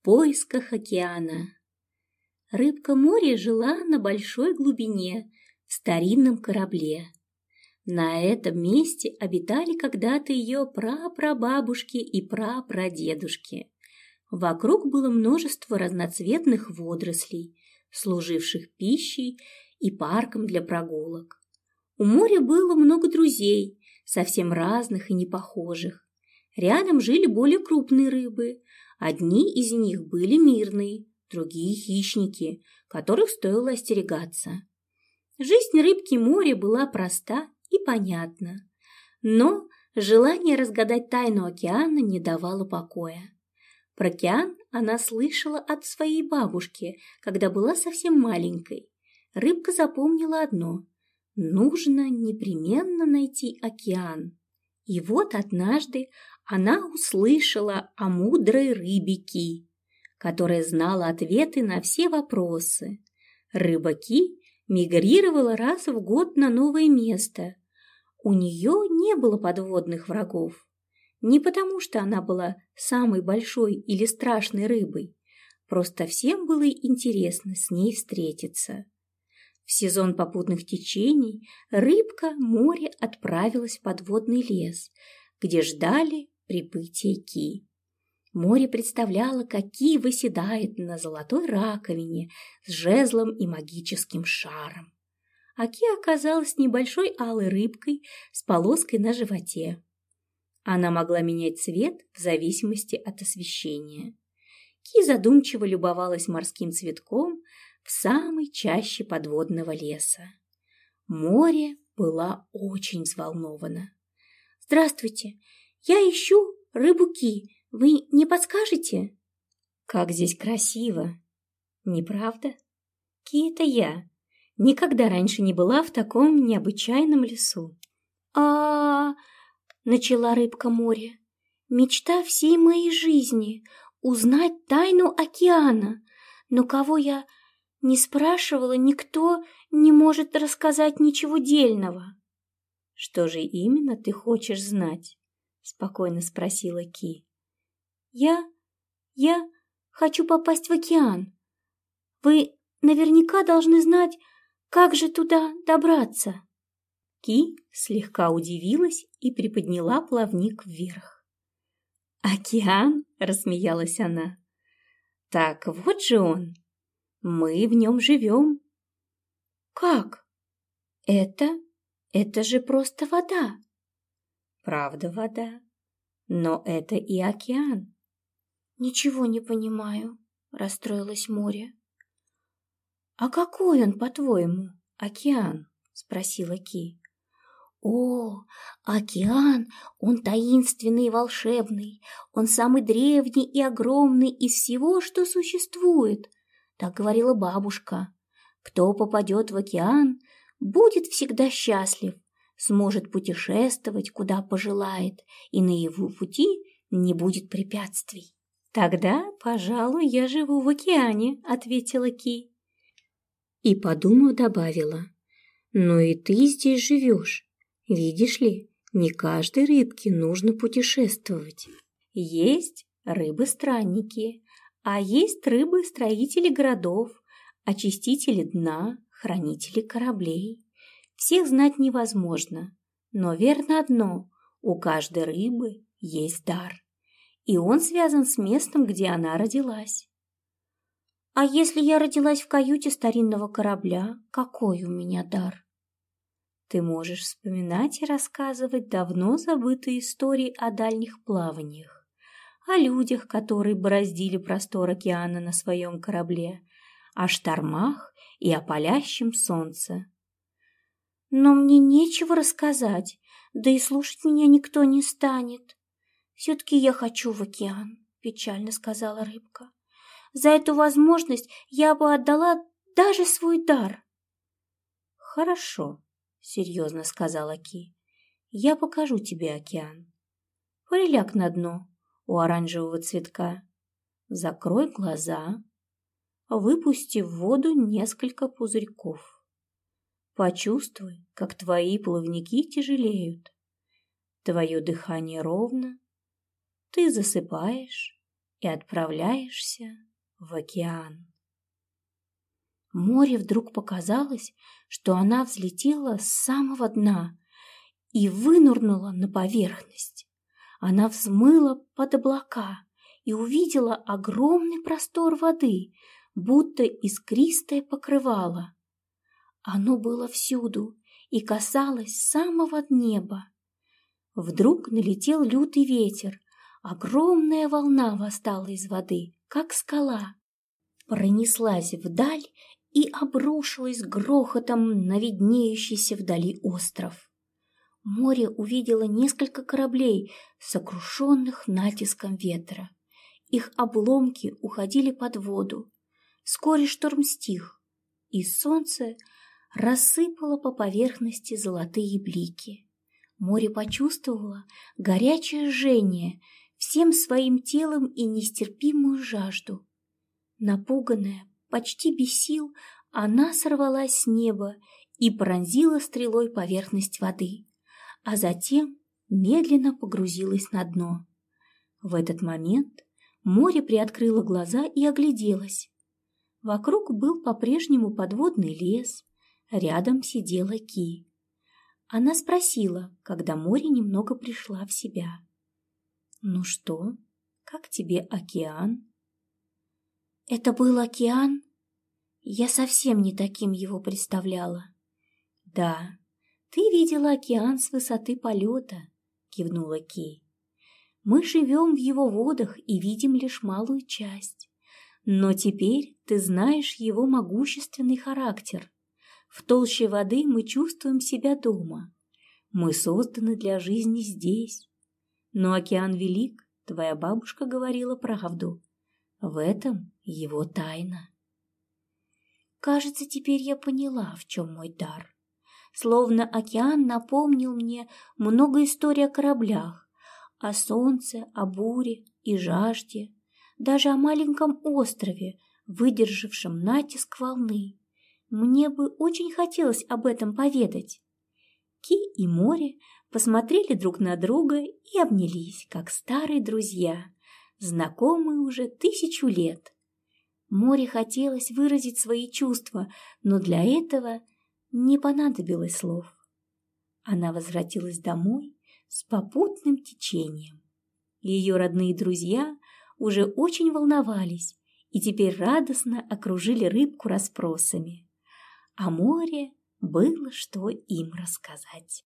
в поисках океана. Рыбка море жила на большой глубине, в старинном корабле. На этом месте обитали когда-то ее прапрабабушки и прапрадедушки. Вокруг было множество разноцветных водорослей, служивших пищей и парком для прогулок. У моря было много друзей, совсем разных и непохожих. Рядом жили более крупные рыбы. Одни из них были мирные, другие – хищники, которых стоило остерегаться. Жизнь рыбки моря была проста и понятна. Но желание разгадать тайну океана не давало покоя. Про океан она слышала от своей бабушки, когда была совсем маленькой. Рыбка запомнила одно – нужно непременно найти океан. И вот однажды она услышала о мудрой рыбе Ки, которая знала ответы на все вопросы. Рыба Ки мигрировала раз в год на новое место. У нее не было подводных врагов. Не потому, что она была самой большой или страшной рыбой, просто всем было интересно с ней встретиться. В сезон попутных течений рыбка море отправилась в подводный лес, где ждали прибытия Ки. Море представляло, какие выседает на золотой раковине с жезлом и магическим шаром. Аки оказалась небольшой алой рыбкой с полоской на животе. Она могла менять цвет в зависимости от освещения. Ки задумчиво любовалась морским цветком в самой чаще подводного леса. Море была очень взволнована. «Здравствуйте, я ищу рыбу Ки. Вы не подскажете?» «Как здесь красиво! Не правда? Ки — это я. Никогда раньше не была в таком необычайном лесу». «А-а-а!» начала рыбка море. «Мечта всей моей жизни — узнать тайну океана. Но кого я не спрашивала, никто не может рассказать ничего дельного». «Что же именно ты хочешь знать?» — спокойно спросила Ки. «Я... я хочу попасть в океан. Вы наверняка должны знать, как же туда добраться». Ки слегка удивилась и приподняла плавник вверх. «Океан?» — рассмеялась она. «Так вот же он. Мы в нем живем». «Как? Это... это же просто вода!» Правда вода, но это и океан. Ничего не понимаю, расстроилась море. А какой он, по-твоему, океан? спросила Ки. О, океан, он таинственный и волшебный, он самый древний и огромный из всего, что существует, так говорила бабушка. Кто попадет в океан, будет всегда счастлив, сможет путешествовать, куда пожелает, и на его пути не будет препятствий. «Тогда, пожалуй, я живу в океане», — ответила Ки. И, подумав, добавила. «Ну и ты здесь живешь. Видишь ли, не каждой рыбке нужно путешествовать. Есть рыбы-странники, а есть рыбы-строители городов, очистители дна, хранители кораблей. Всех знать невозможно, но верно одно – у каждой рыбы есть дар, и он связан с местом, где она родилась. А если я родилась в каюте старинного корабля, какой у меня дар? Ты можешь вспоминать и рассказывать давно забытые истории о дальних плаваниях, о людях, которые бороздили простор океана на своем корабле, о штормах и о палящем солнце. Но мне нечего рассказать, да и слушать меня никто не станет. Все-таки я хочу в океан, печально сказала рыбка. За эту возможность я бы отдала даже свой дар. Хорошо, серьезно сказала Ки. Я покажу тебе океан. Приляг на дно у оранжевого цветка. Закрой глаза. Выпусти в воду несколько пузырьков. Почувствуй, как твои плавники тяжелеют. Твое дыхание ровно. Ты засыпаешь и отправляешься в океан. Море вдруг показалось, что она взлетела с самого дна и вынурнула на поверхность. Она взмыла под облака и увидела огромный простор воды, будто искристое покрывало. Оно было всюду и касалось самого неба. Вдруг налетел лютый ветер, огромная волна восстала из воды, как скала, пронеслась вдаль и обрушилась грохотом на виднеющийся вдали остров. Море увидело несколько кораблей, сокрушенных натиском ветра. Их обломки уходили под воду. Вскоре шторм стих, и солнце рассыпало по поверхности золотые блики. Море почувствовало горячее жжение всем своим телом и нестерпимую жажду. Напуганная, почти без сил, она сорвалась с неба и пронзила стрелой поверхность воды, а затем медленно погрузилась на дно. В этот момент море приоткрыло глаза и огляделось. Вокруг был по-прежнему подводный лес, рядом сидела Ки. Она спросила, когда море немного пришла в себя. «Ну что, как тебе океан?» «Это был океан?» Я совсем не таким его представляла. «Да, ты видела океан с высоты полета», — кивнула Ки. «Мы живем в его водах и видим лишь малую часть. Но теперь ты знаешь его могущественный характер. В толще воды мы чувствуем себя дома. Мы созданы для жизни здесь. Но океан велик, твоя бабушка говорила правду. В этом его тайна. Кажется, теперь я поняла, в чем мой дар. Словно океан напомнил мне много историй о кораблях, о солнце, о буре и жажде, даже о маленьком острове, выдержавшем натиск волны. Мне бы очень хотелось об этом поведать. Ки и море посмотрели друг на друга и обнялись, как старые друзья, знакомые уже тысячу лет. Море хотелось выразить свои чувства, но для этого не понадобилось слов. Она возвратилась домой с попутным течением. Ее родные друзья уже очень волновались и теперь радостно окружили рыбку расспросами. А море было что им рассказать.